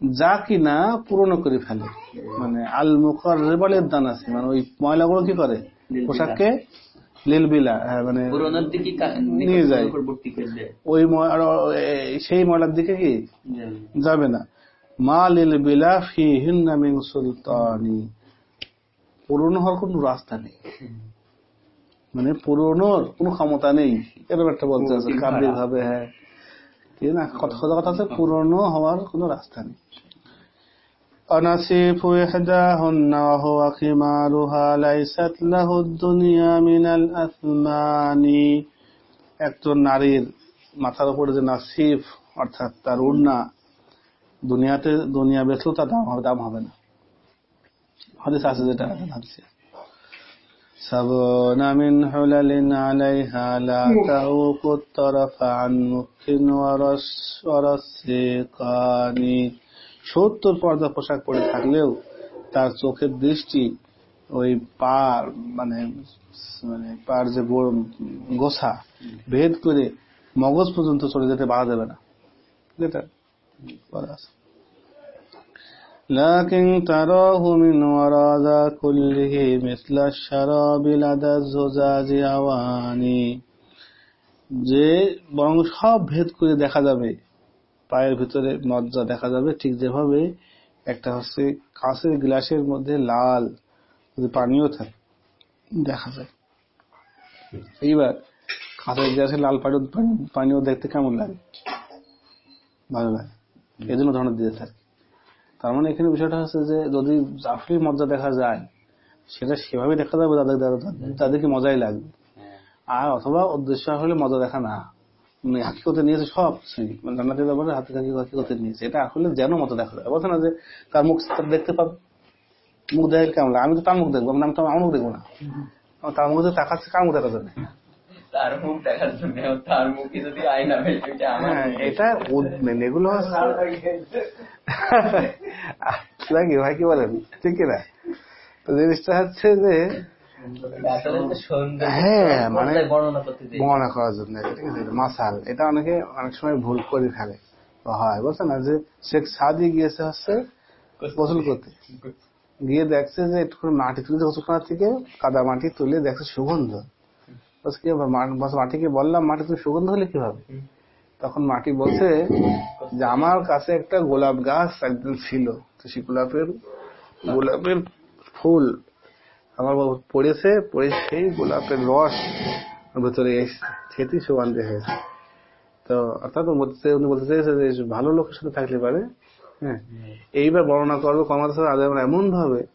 যা কিনা পুরনো করে ফেলে। মানে আল মুখর রেবালের দান আছে। মানে ওই ময়লাগুলো কি করে? পোশাককে লিলবিলা হ্যাঁ মানে নিয়ে যায়। ওই সেই ময়লার দিকে কি? যাবে। না। মা লিল বিলা ফি হিন্না মিন সুলতানি। পুরনো হওয়ার কোনো রাস্তা নেই। মানে পুরনোর কোনো ক্ষমতা নেই। এরকম একটা বলতে আছে পুরো কাব্যিক ভাবে হ্যাঁ। কি না কথা কথা কথা আছে পুরনো হওয়ার কোনো রাস্তা নেই أنسيف إحداهن وهو خمارها ليست له الدنيا من الأثمان একজন নারীর মাথার উপরে যে নাসিফ অর্থাৎ তার উড়না দুনিয়াতে দুনিয়া বেচলেও তার দাম হবে দাম হবে না হাদিস আছে যেটা হাদিসে سبعون من حلل عليها لا تعوق الطرف عن مك ورس ورسقان সত্তর পর্দা পোশাক পরে থাকলেও তার চোখের দৃষ্টি ওই পার মানে মানে পার যে বড় গোসা ভেদ করে মগজ পর্যন্ত চলে যেতে বাধা দেবে না যেটা বলা আছে لكن تراه من وراء ذا كله مثل الشراب لدى الزجاج أواني যে বরং সব ভেদ করে দেখা যাবে পায়ের ভিতরে মজ্জা দেখা যাবে ঠিক যেভাবে একটা হচ্ছে কাঁচের গ্লাসের মধ্যে লাল যদি পানিও থাকে দেখা যায় এইবার কাঁচের গ্লাসে লাল পানি পানিও দেখতে কেমন লাগে ভালো লাগে এই জন্য ধরনের দিয়ে থাকে তার মানে এখানে বিষয়টা হচ্ছে যে যদি জাফরি মজা দেখা যায় সেটা সেভাবে দেখা যাবে তাদের তাদেরকে মজাই লাগবে। আর অথবা উদ্দেশ্য হলে মজা দেখা না। মানে হাকিকতে নিয়েছে সব কিছুই মানে ব্যাপারে হাতে হাকি হাকিকতে নিয়েছে। এটা আসলে যেন মতো দেখা যায়। বলছে না যে তার মুখ দেখতে পাবে। মুখ দেখলে কেমন লাগে? আমি তো তার মুখ দেখব। আমি তো আমার মুখ দেখব না। তার মুখ তাকাচ্ছে কার মুখ দেখা যাবে? তার মুখ দেখার জন্য তার মুখে যদি আয়না হয় আমার এটা এগুলো নাকি ভাই কি বলেন? ঠিক কিনা? তো জিনিসটা হচ্ছে যে হ্যাঁ, মানে- বর্ণনা করার জন্য ঠিক আছে মাসাল। এটা অনেকে অনেক সময় ভুল করে ফেলে হয় বলছে না? যে শেখ সাদি গিয়েছে হচ্ছে গোসল করতে। গিয়ে দেখছে যে একটু মাটি তুলে গোসল করার থেকে কাদা মাটি তুলে দেখছে সুগন্ধ। কি? মাটিকে বললাম মাটি তুমি সুগন্ধ হলে কীভাবে? তখন মাটি বলছে যে আমার কাছে একটা গোলাপ গাছ একদিন ছিল তো সেই গোলাপের গোলাপের ফুল আমার পড়েছে পড়ে সেই গোলাপের রস ভেতরে এসছে সেটি সুগন্ধি হয়েছে। তো অর্থাৎ বলতে উনি বলতে চাইছে যে ভালো লোকের সাথে থাকলে পারে। হ্যাঁ। এইবার বর্ণনা করব কমার সাথে আজ আমরা এমন ভাবে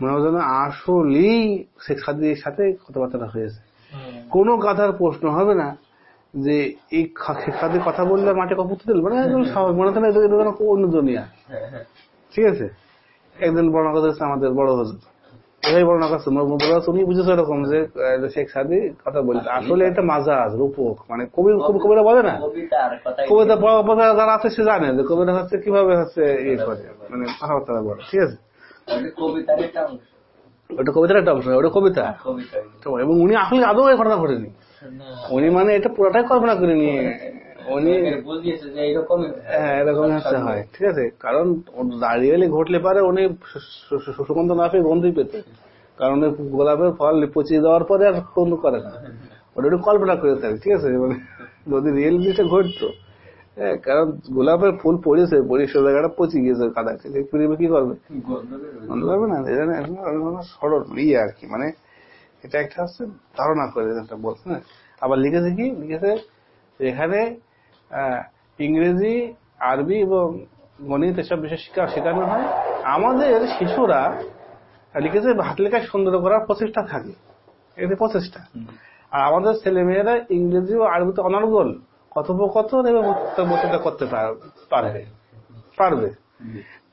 মনে হয় যেন আসলেই শেখ সাদির সাথে কথাবার্তা হয়েছে। কোনো কথার প্রশ্ন হবে না যে এই খাদের কথা বললে মাঠে কপুর দিল? মানে একদম স্বাভাবিক মনে হয় যেন অন্য দুনিয়া হ্যাঁ, হ্যাঁ। ঠিক আছে? একদিন বর্ণনা করতে আমাদের বড় হজুর এটাই বর্ণনা করছে মোবারক তুমি বুঝেছ এরকম যে শেখ সাদি কথা বলছে। আসলে এটা মাজাজ রূপক। মানে কবি কবি- কবিরা বলে না? কবিতা পড়া যারা আছে সে জানে যে কবিরা হচ্ছে কীভাবে হচ্ছে ইয়ে করে। মানে কথাবার্তা বলে। ঠিক আছে? কবিতার ওটা কবিতার একটা অংশ ওটা কবিতা। কবিতা। এবং উনি আসলে আদৌ এই ঘটনা ঘটেনি। উনি মানে এটা পুরোটাই কল্পনা করে নিয়ে উনি হ্যাঁ এরকম হচ্ছে হয়। ঠিক আছে কারণ দাঁড়িয়ে ঘটলে পারে উনি সু- সু- সু- সুগন্ধ না পেয়ে গন্ধই পেতে। কারণ ওই গোলাপের ফল পচিয়ে দেওয়ার পরে আর গন্ধ করে না। ওটা একটু কল্পনা করে থাকে ঠিক আছে? মানে যদি রিয়েল জিনিসটা ঘটতো হ্যাঁ কারণ গোলাপের ফুল পড়েছে পড়ে সে জায়গাটা পচে গিয়েছে কাদা পরিবে কি করবে? গন্ধ পারবে না এটা সরল ইয়ে আর কি। মানে এটা একটা হচ্ছে ধারণা করে একটা বলছে না। আবার লিখেছে কি? লিখেছে এখানে ইংরেজি আরবি এবং গণিত এসব বিষয় শিক্ষা শেখানো হয়। আমাদের শিশুরা লিখেছে হাত লেখায় সুন্দর করার প্রচেষ্টা থাকে। এটা প্রচেষ্টা। আর আমাদের ছেলে মেয়েরা ইংরেজি ও আরবিতে অনর্গল। কথোপকথন এবং বক্তৃতা করতে পার- পারবে। পারবে।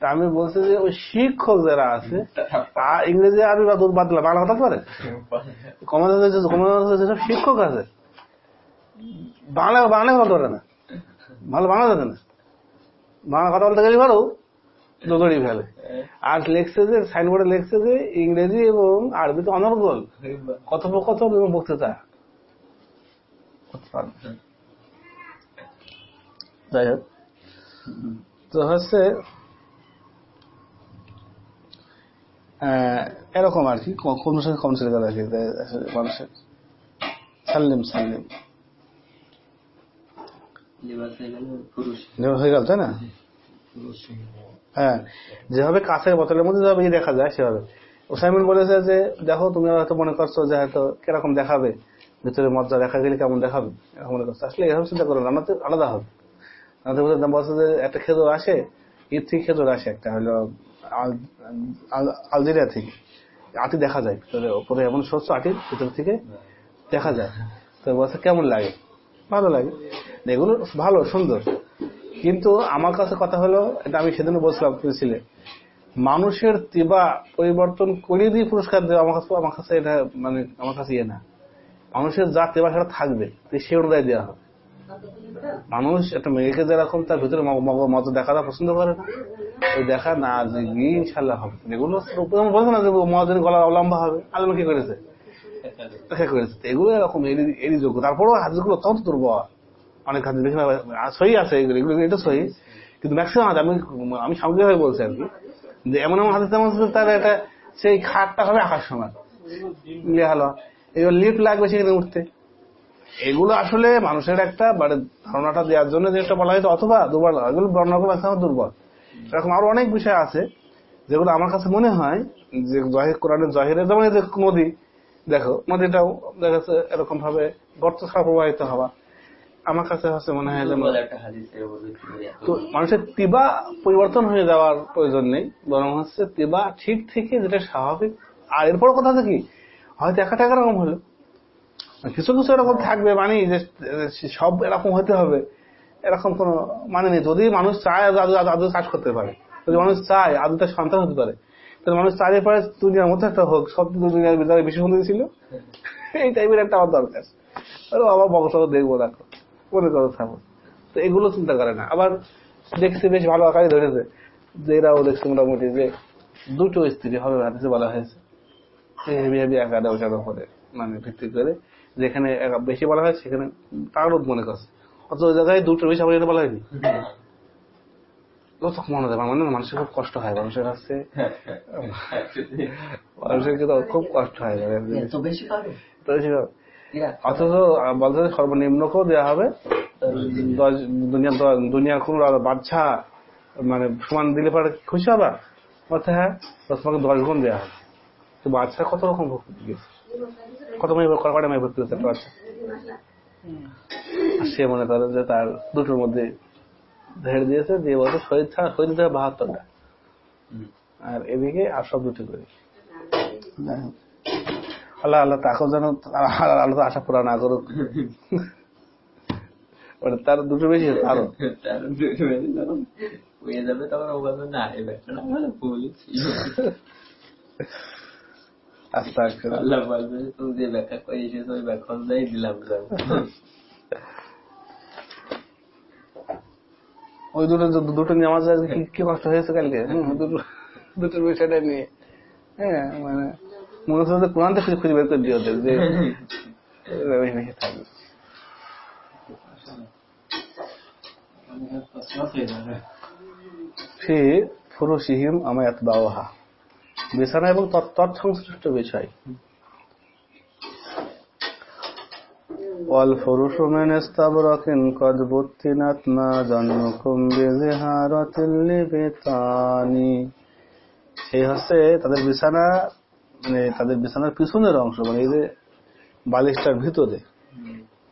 তা আমি বলছি যে ওই শিক্ষক যারা আছে তা ইংরেজি, আরবি বা দুধ বাদ দিলে বাংলা? কথা পারে কমাতে যেসব শিক্ষক আছে। বাংলা বাংলা কথা বলে না। ভালো বাংলা জানে না। বাংলা কথা বলতে গেলে পারো দোদড়ি ফেলে। আর লেখছে যে সাইনবোর্ডে লেখছে যে, ইংরেজি এবং আরবিতে অনর্গল। কথোপকথন এবং বক্তৃতা। যাই হোক। তো হচ্ছে এরকম আর কি কোন সঙ্গে কম ছেলে আর কি মানুষের সাল্লিম সাল্লিম। হয়ে গেল যেভাবে তাই না? হ্যাঁ যেভাবে কাঁচের বোতলের মধ্যে যেভাবে দেখা যায় সেভাবে। ওসাইমিন বলেছে যে দেখো তুমি হয়তো মনে করছ যে হয়তো কীরকম দেখাবে ভিতরে মজ্জা দেখা গেলে কেমন দেখাবে? এরকম মনে করছ। আসলে এভাবে চিন্তা করো রান্নাতে আলাদা হবে। যে একটা খেজুর আসে ঈদ থেকে খেজুর আসে একটা, হলো আল- আল- আলজেরিয়া থেকে। আটি দেখা যায়, ভিতরে, ওপরে এমন শস্য আটির ভিতর থেকে দেখা যায়। তো বলছে, কেমন লাগে? ভালো লাগে। এগুলো ভালো, সুন্দর। কিন্তু আমার কাছে কথা হলো, এটা আমি সেদিন বলছিলাম ছিলে মানুষের তিবা পরিবর্তন করে দিয়ে পুরস্কার দেওয়া আমার কাছে আমার কাছে এটা মানে আমার কাছে ইয়ে না। মানুষের যা তেবা সেটা থাকবে, সে অনুযায়ী দেওয়া হবে মানুষ একটা মেয়েকে যেরকম তার ভিতরে মত দেখাটা পছন্দ করে? না ওই দেখা না গিয়ে ইনশাল্লাহ হবে। এগুলো বলছে না যে মহাজন গলা লম্বা হবে। আলম কি করেছে? অনেক আছে এগুলো। এটা কিন্তু ম্যাক্সিমাম আমি আমি বলছি আর কি, যে এমন এমন এমন আছে, তার এটা সেই খাটটা হবে আকাশ সমান। হলো। এবার লিফট লাগবে সেখানে উঠতে। এগুলো আসলে মানুষের একটা মানে ধারণাটা দেওয়ার জন্য যেটা বলা হয়তো অথবা দুর্বল এগুলো বর্ণনা করে ম্যাক্সিমাম দুর্বল। এরকম আরও অনেক বিষয় আছে যেগুলো আমার কাছে মনে হয় যে জহির কোরআনের জহিরের যেমন এই যে নদী দেখো নদীটাও দেখা যাচ্ছে এরকম ভাবে গর্ত ছাড়া প্রবাহিত হওয়া। আমার কাছে হচ্ছে মনে হয় যে তো মানুষের তিবা পরিবর্তন হয়ে যাওয়ার প্রয়োজন নেই বরং হচ্ছে তিবা ঠিক থেকে যেটা স্বাভাবিক। আর এরপর কথা কি? হয়তো একটা এরকম হলো। কিছু কিছু এরকম থাকবে মানে যে সব এরকম হতে হবে, এরকম কোন মানে নেই। যদি মানুষ চায় আদৌ, আদৌ- কাজ করতে পারে, যদি মানুষ চায় আদৌ তার সন্তান হতে পারে তাহলে মানুষ চাইলে পারে দুনিয়ার মধ্যে একটা হোক, সব দুনিয়ার ভিতরে বেশি সুন্দর ছিল। এই টাইপের একটা আমার দরকার। আরে আবার বক্তব্য দেখব, দেখো। মনে করো থাকো তো এগুলো চিন্তা করে না। আবার দেখছি বেশ ভালো আকারে ধরেছে, যে এরাও দেখছে মোটামুটি যে দুটো স্ত্রী হবে বলা হয়েছে। হেভি মানে ভিত্তি করে। যেখানে বেশি বলা হয় সেখানে তারও মনে করছে। অত ওই জায়গায় দুটো বেশি আবার এটা বলা হয়নি। মনে মানুষের খুব কষ্ট হয় মানুষের কাছে মানুষের কিন্তু খুব কষ্ট হয়। অথচ বলতে সর্বনিম্নকেও দেওয়া হবে। দশ দুনিয়া দুনিয়ার কোন বাচ্চা মানে সমান দিলে পরে খুশি হবা? বলতে হ্যাঁ তোমাকে দশ গুণ দেওয়া হবে। তো বাচ্চা কত রকম ভক্তি গেছে কত মেয়ে কটা মেয়ে ভর্তি বাচ্চা আর সে মনে করে যে তার দুটোর মধ্যে ধেড়ে দিয়েছে দিয়ে বলছে শহীদ ছাড়া শহীদ দিতে হবে বাহাত্তরটা। আর এদিকে আর সব দুটো করে। আল্লাহ আল্লাহ তাকেও যেন আল্লাহ তো আশা পুরা না করুক। ওটা তার দুটো বেশি আরও। হয়ে যাবে তখন না আল্লাহ বলবে যে তুমি যে ব্যাখ্যা করে এসেছ ওই ব্যাখ্যা অনুযায়ী দিলাম ওই দুটো দুটো নামাজ আজকে কি কি কষ্ট হয়েছে কালকে? দুটো বিষয়টা নিয়ে। হ্যাঁ মানে মনে হচ্ছে কোরআন থেকে খুঁজে বের করে দিয়ে ওদের যে এভাবে ভেঙে থাকবে ফি ফুরুশিহিম আমায়াত বাওহা বিছানা এবং তত্তর সংশ্লিষ্ট বিষয় والفرش من استبرق قد بطنت ما ظنكم بزهارة اللبطان এই হচ্ছে তাদের বিছানা মানে তাদের বিছানার পিছনের অংশ মানে এই যে বালিশটার ভিতরে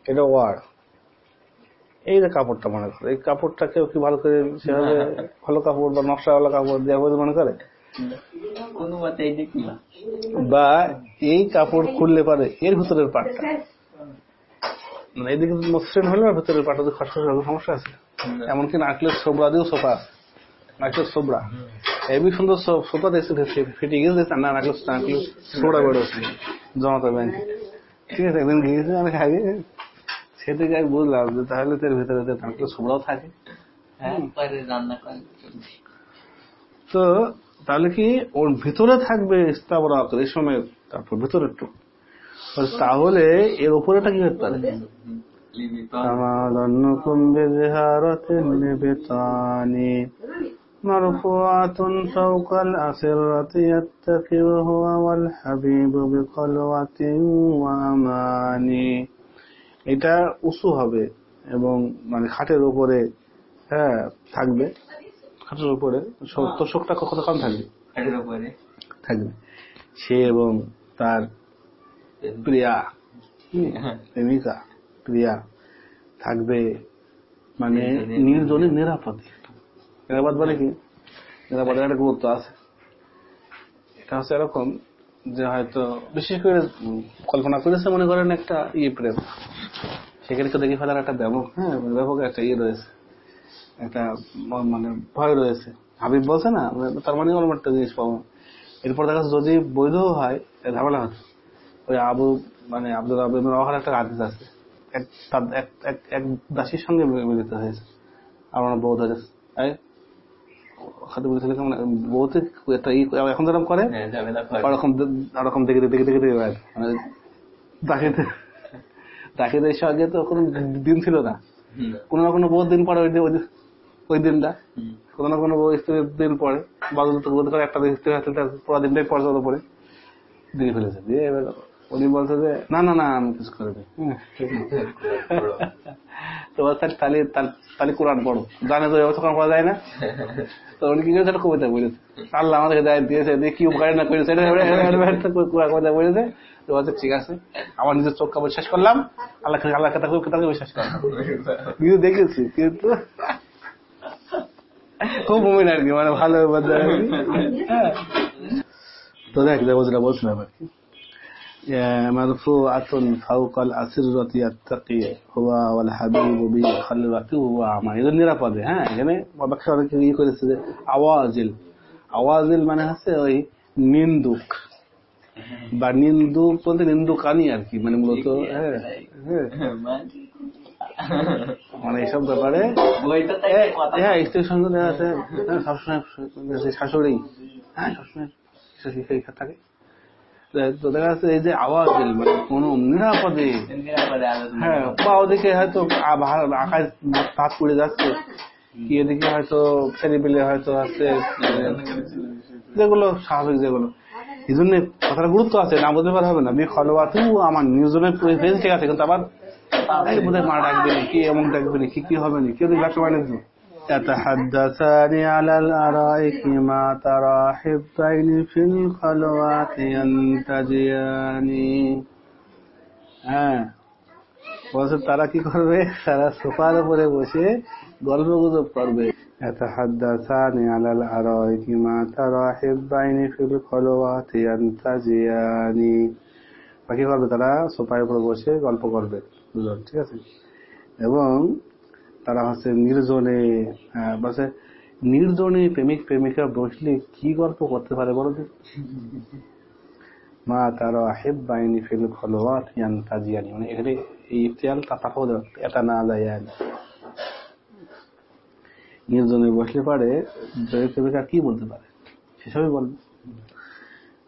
এটা ওয়ার এই যে কাপড়টা মনে করে এই কাপড়টা কেউ কি ভালো করে সেভাবে ভালো কাপড় বা নকশাওয়ালা কাপড় দেওয়া বলে মনে করে কোনো মতে এই দেখি বা এই কাপড় খুললে পারে এর ভিতরের পাটটা। মানে এদিকে মসৃণ হলে ভিতরের পাটটা তো খসখস হবে, সমস্যা আছে। এমনকি নারকেলের সোবরা দিয়েও সোফা আছে। নারকেলের সোবরা এবি সুন্দর সোফা দেখছে ফিটে গেছে না নারকেল নারকেল সোবরা বেরোচ্ছে জমাতা ব্যাংকে। ঠিক আছে একদিন গিয়েছে আমি আগে সে থেকে আমি বুঝলাম যে তাহলে তো এর ভিতরে নারকেল সোবরাও থাকে। হ্যাঁ। তো তাহলে কি ওর ভিতরে থাকবে স্থাবরাক রেশমের তারপর ভিতরে একটু তাহলে এর উপরেটা কি হতে পারে كما ظنكم بزهارة النبطان مرفوعة فوق الأسرة يتكي وهو والحبيب بخلوة وأماني এটা উঁচু হবে এবং মানে খাটের উপরে হ্যাঁ থাকবে খাটের উপরে তোষকটা কতক্ষণ থাকবে? থাকবে। সে এবং তার প্রিয়া প্রেমিকা প্রিয়া থাকবে মানে নির্জনে নিরাপদে। নিরাপদ। মানে কি? নিরাপদের একটা গুরুত্ব আছে। এটা হচ্ছে এরকম যে হয়তো বিশেষ করে কল্পনা করেছে মনে করেন একটা ইয়ে প্রেম। সেখানে তো দেখে ফেলার একটা ব্যাপক হ্যাঁ ব্যাপক একটা ইয়ে রয়েছে। একটা মানে ভয় রয়েছে। হাবিব বলছে না তার মানে অন্য একটা জিনিস পাবো। এরপর দেখা যাচ্ছে যদি বৈধ হয় ঝামেলা হতো ওই আবু মানে আব্দুল আবিন রহার একটা হাদিস আছে। এক দাসীর সঙ্গে মিলিত হয়েছে। আমার ই এখন যেরকম করে হ্যাঁ ওরকম ওরকম দেখে দেখে দেখে দেখে মানে তো কোনো দিন ছিল না। কোনো না কোনো বহুত দিন পরে ওই ওই দিনটা। কোনো না কোনো বউ স্ত্রীর দিন পরে বাদল তো বোধ করে একটা স্ত্রী হাতে পুরো দিনটাই পর্যন্ত পরে দিয়ে ফেলেছে। দিয়ে এবার উনি বলছে যে না না না আমি কিছু করে দিই। হুম, ঠিক আছে। তো তাহলে তাহলে- কোরআন পড়ো। জানে তো ব্যবস্থা করা যায় না। তো উনি কি করেছে? কবিতা বলেছে। আল্লাহ আমাদেরকে দায় দিয়েছে দিয়ে কি উপকার না করেছে কবিতা বলেছে। তো বলছে ঠিক আছে আমার নিজের চোখ কাপড় শেষ করলাম। আল্লাহ আল্লাহ কথা তাকে বিশ্বাস করলাম। কিন্তু দেখেছি কিন্তু খুব মুমিন আর কি মানে ভালো বাজার আর কি। হ্যাঁ। তো দেখ দেখো যেটা বলছিলাম আর কি مرفوعة فوق الأسرة يتقي هو والحبيب بخلوته هو عما এদের নিরাপদে হ্যাঁ এখানে ব্যাখ্যা অনেকে ইয়ে করেছে যে আওয়াজিল আওয়াজিল মানে হচ্ছে ওই নিন্দুক বা নিন্দুক বলতে নিন্দুকানি আর কি মানে মূলত হ্যাঁ হ্যাঁ মানে এইসব ব্যাপারে। হ্যাঁ স্ত্রীর সঙ্গে দেখা আছে। হ্যাঁ, সবসময় শাশুড়ি। হ্যাঁ সবসময় থাকে। তো দেখা যাচ্ছে এই যে আওয়াজ মানে কোন নিরাপদে? হ্যাঁ বা ওদিকে হয়তো আকাশ তাপ পড়ে যাচ্ছে। কি এদিকে হয়তো ছেলে পেলে হয়তো আছে। যেগুলো স্বাভাবিক যেগুলো। এই জন্য কথাটা গুরুত্ব আছে না বলতে পারা হবে না। বি খলওয়াতু আমার নিউজনের পরিবেশ ঠিক আছে কিন্তু আবার এই বোধহয় মা ডাকবে না কি এমন ডাকবে না কি কি হবে না কেউ ব্যবসা বাণিজ্য يتحدثان على الأرائك ما ترى حبين في الخلوات ينتجيان হ্যাঁ বলছে তারা কি করবে তারা সোফার উপরে বসে গল্প গুজব করবে يتحدثان على الأرائك ما ترى حبين في الخلوات ينتجيان বা কি করবে তারা সোফার উপরে বসে গল্প করবে দুজন ঠিক আছে? এবং তারা হচ্ছে নির্জনে হ্যাঁ, বলছে নির্জনে প্রেমিক প্রেমিকা বসলে কি গল্প করতে পারে বলো তো? মা তারা হিব্বাইনি ফিল খলোয়াত মানে এখানে এই ইফতিয়াল তাতাফাউদ এটা না যায় নির্জনে বসলে পারে প্রেমিকা কি বলতে পারে? সেসবই বলবে।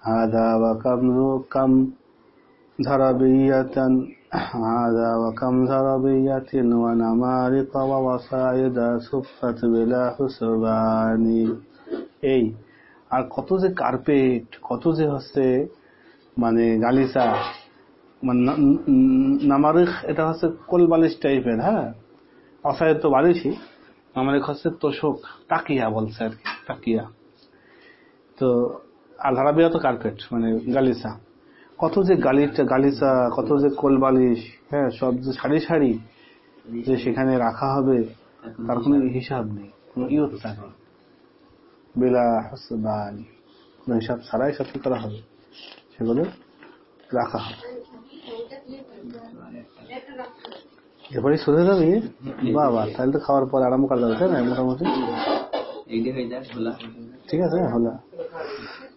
হাদা বা কাম কাম ধারাবিয়াতান ধারাবিয়াতিন ওয়া নামারিক ওয়া ওয়াসাইদা সুফাত বিলা হুসবানি এই, আর কত যে কার্পেট কত যে হচ্ছে মানে গালিসা মানে এটা হচ্ছে কোল বালিশ টাইপের হ্যাঁ? অসায় তো বালিশই নামারিক হচ্ছে তোষক, তাকিয়া বলছে আর কি, তাকিয়া। তো, আর ধারাবিয়া তো কার্পেট মানে গালিসা কত যে গালিটা গালিচা কত যে কোল বালিশ হ্যাঁ সব যে সারি সারি যে সেখানে রাখা হবে তার কোনো হিসাব নেই কোনো ইয়ত্তা নেই। বেলা হাসবান কোনো হিসাব ছাড়াই সব করা হবে? সেগুলো রাখা হবে। এরপরে সোজা যাবি বাবা তাহলে তো খাওয়ার পর আরাম করা যাবে তাই না? মোটামুটি। ঠিক আছে হলো।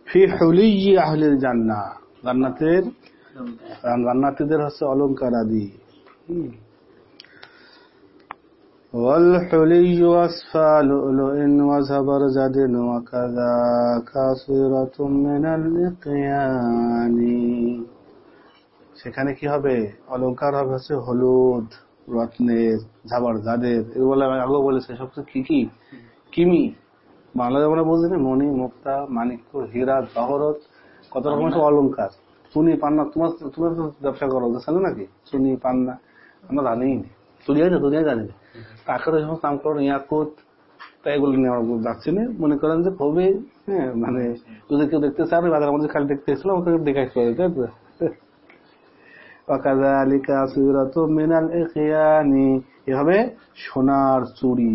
ফি হুলি আহলিল জান্না জান্নাতের জান্নাতীদের হচ্ছে অলংকার আদি হুম। والحلي أصفى لؤلؤ وزبرجد وكذا كاسرة من الإقيان সেখানে কি হবে অলংকার হবে হচ্ছে হলুদ রত্নের ঝাবার জাদের এগুলো আমি আগেও বলেছে সব কিছু কি কি কিমি বাংলায় আমরা বলছি না মণি মুক্তা মানিক্য হীরা জহরত কত রকমের সব অলংকার চুনি পান্না তোমার তুমি তো ব্যবসা করো জানো নাকি চুনি পান্না আমরা জানি না দুনিয়ায় না দুনিয়ায় জানি না টাকার সমস্ত নামকরণ ইয়াকুত তাই এগুলো নিয়ে আমরা যাচ্ছি না মনে করেন যে খুবই হ্যাঁ মানে যদি কেউ দেখতে চান বাজারের মধ্যে খালি দেখতে এসেছিলাম ওকে দেখাই করে তাই তো وكذلك صورة من الإخيان এভাবে সোনার চুড়ি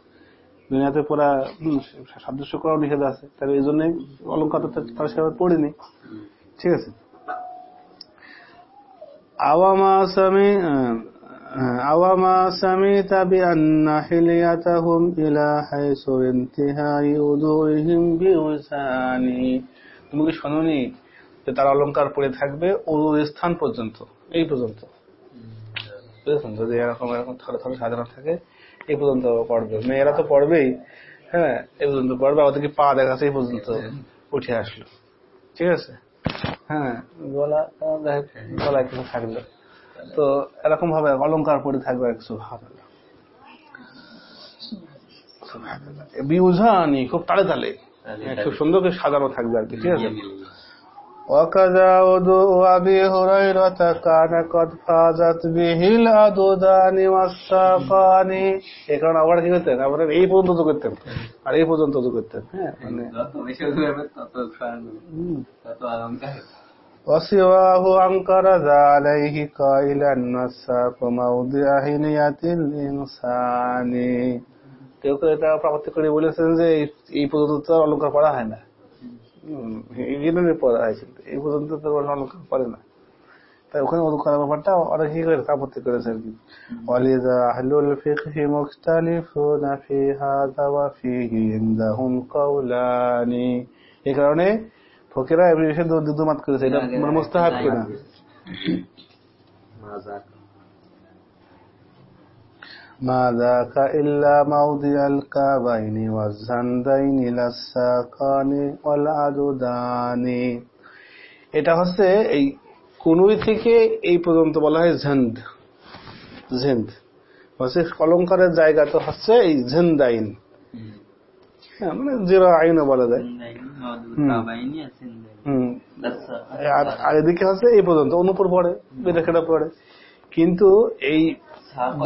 দুনিয়াতে পড়া সাদৃশ্য করাও নিষেধ আছে। তাহলে এই জন্যই অলঙ্কার তারা সেভাবে পড়েনি। ঠিক আছে? আওয়ামা সামি আওয়ামা সামিতা বিআন্না হিলিয়াতাহুম ইলা হাইসু ইনতিহাই উদুইহিম বিউসানি। তুমি কি শোনোনি যে তারা অলংকার পরে থাকবে ওর স্থান পর্যন্ত? এই পর্যন্ত। বুঝেছেন? যদি এরকম এরকম থরে থরে সাজানো থাকে এই পর্যন্ত পড়বে। মেয়েরা তো পড়বেই হ্যাঁ এই পর্যন্ত পড়বে ওদেরকে পা দেখাচ্ছে এই পর্যন্ত উঠে আসলো। ঠিক আছে? হ্যাঁ গলা কিছু থাকল। তো এরকম ভাবে অলংকার পরে থাকবে এক সুবহানাল্লাহ। সুবহানাল্লাহ। বিউঝানি খুব তালে তালে। খুব সুন্দর করে সাজানো থাকবে আর কি ঠিক আছে? وكذا وضوء أبي هريرة كان قد فازت به الأدودان والساقان এই কারণে আবার কি করতেন আবার এই পর্যন্ত তো করতেন আর এই পর্যন্ত তো করতেন হ্যাঁ মানে যত বেশি উঠবে তত ফান হুম। তত অলঙ্কার وسواه أنكر ذا عليه قائلا والساق موضع حلية الإنسان কেউ কেউ এটা প্রাপ্তি করে বলেছেন যে এই- এই পর্যন্ত তো আর অলঙ্কার পড়া হয় না ইংল্যান্ডের পর আইসিল এই পর্যন্ত তো অলকা পারে না। তাই ওখানে অলকার ব্যাপারটা অনেক কি করে আপত্তি করেছে আর কি। ওয়ালিদা আহলুল ফিকহি মুখতালিফুন ফি হাযা ওয়া ফিহি ইনদাহুম কাওলানি। এই কারণে ফকিরা এই বিষয়ে দুদুমাত করেছে। এটা মানে মুস্তাহাব কিনা মাজাক ما ذاك إلا موضع الكعبين والزندين للساقان والعددان এটা হচ্ছে এই কুনুই থেকে এই পর্যন্ত বলা হয় ঝন্দ ঝেন্দ হচ্ছে অলঙ্কারের জায়গা তো হচ্ছে এই ঝেন্দাইন হ্যাঁ মানে জিরো আইনও বলা যায় হুম আর আর এদিকে হচ্ছে এই পর্যন্ত অনুপুর পড়ে বেদাকেটা পড়ে কিন্তু এই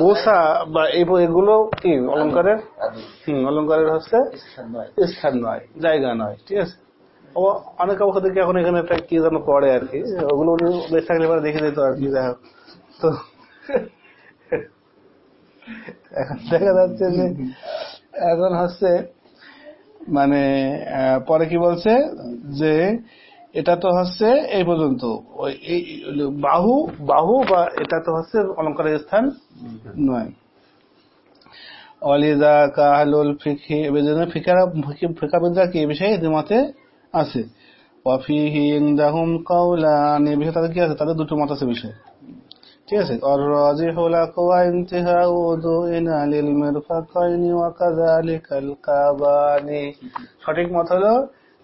গোসা বা এগুলো কি অলঙ্কারের? হুম অলঙ্কারের হচ্ছে স্থান নয়। জায়গা নয় ঠিক আছে? অনেক অবস্থা থেকে এখন এখানে একটা কি যেন করে আর কি ওগুলো বেশ থাকলে এবার দেখে দিত আর কি যাই হোক। তো এখন দেখা যাচ্ছে যে এখন হচ্ছে মানে পরে কি বলছে যে এটা তো হচ্ছে এই পর্যন্ত। বাহু বাহু বা এটা তো হচ্ছে অলঙ্কারের স্থান নয়। অলিদা কাহলুল ফিকারা কি বিষয়ে আছে? এই বিষয়ে তাদের কি আছে? দুটো মত আছে বিষয়ে। ঠিক আছে? সঠিক মত হলো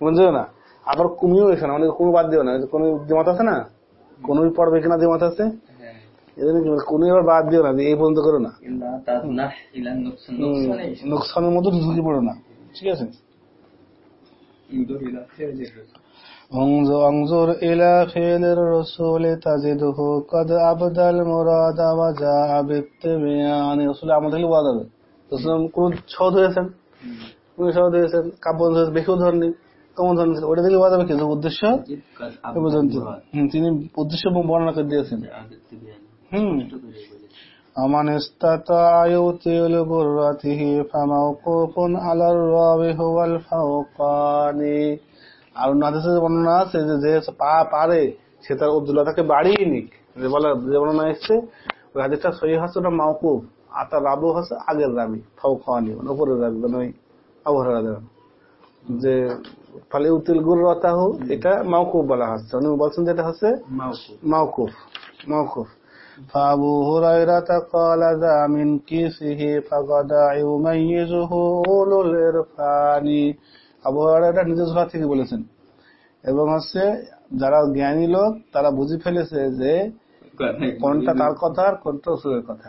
বুঝেও না আবার কুমিও এখানে আমাদের কোনো বাদ দিও না কোন দিমত আছে না কোন পড়বে কিনা দিমত আছে এজন্য কি বলে, কোনো এবার বাদ দিও না যে এই পর্যন্ত করো না ইল্লা তাজনাহ ইলা নুকসান হুম, নুকসানে নোকসানের মধ্যে ঢুকে পড়ো না ঠিক আছে ইন্দুর ইলা ফিরজির রাসূল انظر انظر إلى فعل الرسول تجده قد أبدى المراد وجاء بالتبيان রসুল আমাদের থেকে বলা যাবে রসুল কোন সহজ হয়েছেন কোন সহজ হয়েছেন কাব্য হয়েছে বেশি উদাহরণ ওটা উদ্দেশ্য তিনি উদ্দেশ্য বর্ণনা করে দিয়েছেন। হম। আমান আলার আর বর্ণনা আছে যে যে পা পারে সে তার উদ্দুলতাকে বাড়িয়ে নিক। যে বলা যে বর্ণনা এসছে ওই সহি হচ্ছে ওটা মাওকুফ। আর তার রাবু হচ্ছে আগের রামি রাবি খাওয়ানি মানে উপরের রাবি মানে ওই আবহাওয়া যে ফলে উতিল গুর রতাহু এটা মাউকুফ বলা হচ্ছে উনি বলছেন যে এটা হচ্ছে মাউকু موقوف موقوف فأبو هريرة قال ذا من كيسه فقد يميزه أولو الإرفان আবু হুরায়রা নিজের ঝোলা থেকে বলেছেন এবং হচ্ছে যারা জ্ঞানী লোক তারা বুঝে ফেলেছে যে কোনটা তার কথা আর কোনটা রসুলের কথা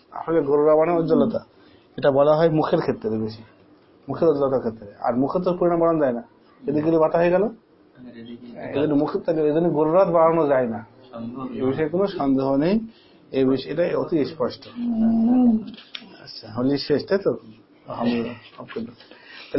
আসলে গরুরা মানে উজ্জ্বলতা। এটা বলা হয় মুখের ক্ষেত্রে বেশি। মুখের উজ্জ্বলতার ক্ষেত্রে। আর মুখের তো পরিণাম বাড়ানো যায় না। এদিকে বাতা হয়ে গেল? মুখের থেকে এই জন্য গরুরাত বাড়ানো যায় না। এ বিষয়ে কোনো সন্দেহ নেই। এই বিষয় এটা অতি স্পষ্ট। আচ্ছা হলি শেষ তাই তো? আলহামদুলিল্লাহ